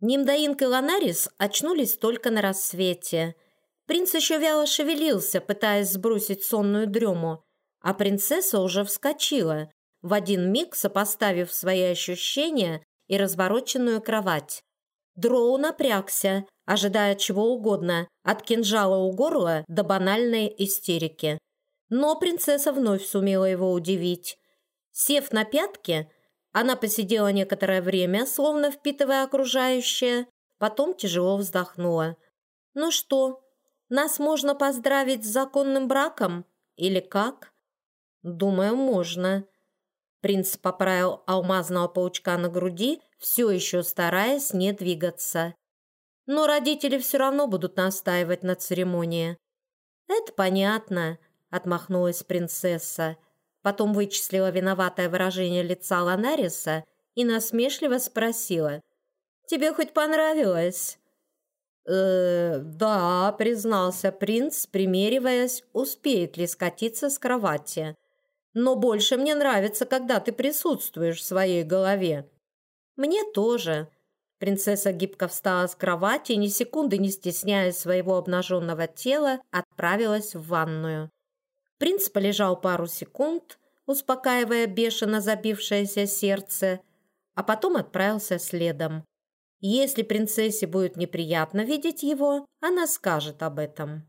Нимдаинка и Ланарис очнулись только на рассвете. Принц еще вяло шевелился, пытаясь сбросить сонную дрему, а принцесса уже вскочила, в один миг сопоставив свои ощущения и развороченную кровать. Дроу напрягся, ожидая чего угодно, от кинжала у горла до банальной истерики. Но принцесса вновь сумела его удивить. Сев на пятки, она посидела некоторое время, словно впитывая окружающее, потом тяжело вздохнула. «Ну что, нас можно поздравить с законным браком? Или как?» «Думаю, можно». Принц поправил алмазного паучка на груди, все еще стараясь не двигаться. «Но родители все равно будут настаивать на церемонии». «Это понятно», — отмахнулась принцесса. Потом вычислила виноватое выражение лица Ланариса и насмешливо спросила. «Тебе хоть понравилось?» «Э, да», — признался принц, примериваясь, успеет ли скатиться с кровати. «Но больше мне нравится, когда ты присутствуешь в своей голове». «Мне тоже». Принцесса гибко встала с кровати и, ни секунды не стесняя своего обнаженного тела, отправилась в ванную. Принц полежал пару секунд, успокаивая бешено забившееся сердце, а потом отправился следом. Если принцессе будет неприятно видеть его, она скажет об этом.